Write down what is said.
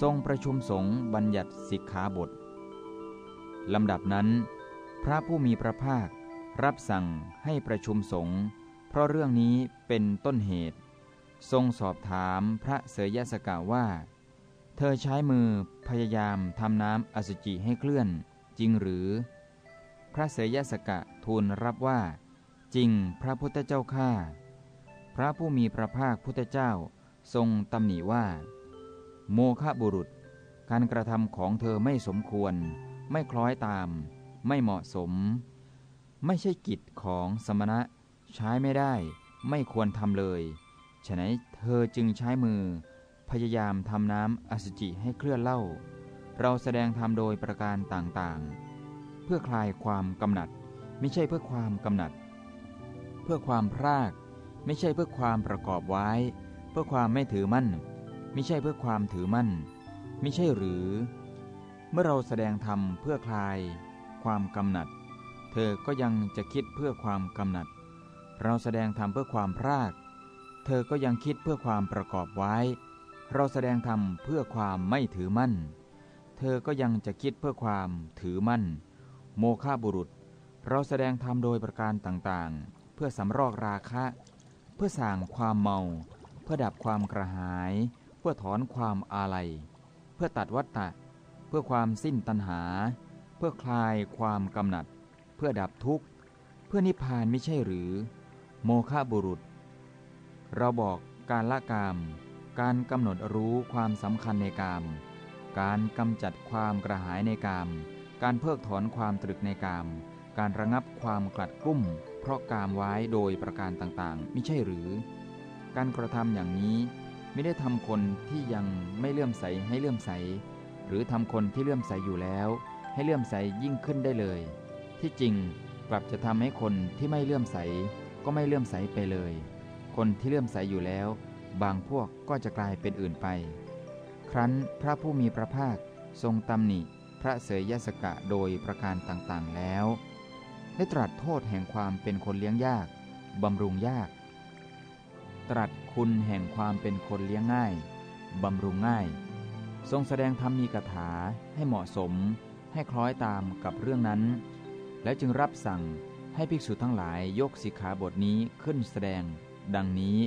ทรงประชุมสงฆ์บัญญัติสิกขาบทลำดับนั้น พระผู้มีพระภาครับสั่งให้ประชุมสงฆ์เพราะเรื่องนี้เป็นต้นเหตุ ทรงสอบถามพระเสยยสกาว่า เธอใช้มือพยายามทำน้ำอสุจิให้เคลื่อน จริงหรือ พระเสยยสกะทูลรับว่า จริงพระพุทธเจ้าข้าพระผู้มีพระภาคพุทธเจ้าทรงตำหนิว่า โมฆะบุรุษ การกระทำของเธอไม่สมควร ไม่คล้อยตาม ไม่เหมาะสม ไม่ใช่กิจของสมณะ ใช้ไม่ได้ ไม่ควรทำเลยฉะนั้นเธอจึงใช้มือ พยายามทำน้ำอสุจิให้เคลื่อนเล่า เราแสดงธรรมโดยประการต่างๆ เพื่อคลายความกำหนัด ไม่ใช่เพื่อความกำหนัด เพื่อความพราก ไม่ใช่เพื่อความประกอบไว้ เพื่อความไม่ถือมั่น ไม่ใช่เพื่อความถือมั่น ไม่ใช่หรือ เมื่อเราแสดงธรรมเพื่อคลาย ความกำหนัด เธอก็ยังจะคิดเพื่อความกำหนัด เราแสดงธรรมเพื่อความพราก เธอก็ยังคิดเพื่อความประกอบไว้ เราแสดงธรรมเพื่อความไม่ถือมั่น เธอก็ยังจะคิดเพื่อความถือมั่น โมฆะบุรุษ เราแสดงธรรมโดยประการต่างๆ เพื่อสำรอกราคะ เพื่อสั่งความเมา เพื่อดับความกระหาย พื่อถอนความอาลัย เพื่อตัดวัตตะเพื่อความสิ้นตัณหา เพื่อคลายความกำหนัด เพื่อดับทุกข์ เพื่อนิพพานไม่ใช่หรือ โมฆะบุรุษ เราบอกการละกาม การกำหนดรู้ความสำคัญในกาม การกำจัดความกระหายในกาม การเพิกถอนความตรึกในกาม การระงับความกลัดกลุ้ม เพราะกามไว้โดยประการต่างๆ ไม่ใช่หรือ การกระทำอย่างนี้ ไม่ได้ทำคนที่ยังไม่เลื่อมใสให้เลื่อมใส หรือทำคนที่เลื่อมใสอยู่แล้ว ให้เลื่อมใสยิ่งขึ้นได้เลย ที่จริงกลับจะทำให้คนที่ไม่เลื่อมใส ก็ไม่เลื่อมใสไปเลย คนที่เลื่อมใสอยู่แล้ว บางพวกก็จะกลายเป็นอื่นไป ครั้นพระผู้มีพระภาคทรงตำหนิพระเสยยสกะโดยประการต่างๆแล้ว ได้ตรัสโทษแห่งความเป็นคนเลี้ยงยากบำรุงยาก ตรัสคุณแห่งความเป็นคนเลี้ยงง่าย บำรุงง่าย ทรงแสดงธรรมมีกถาให้เหมาะสม ให้คล้อยตามกับเรื่องนั้น และจึงรับสั่งให้ภิกษุทั้งหลายยกสิกขาบทนี้ขึ้นแสดง ดังนี้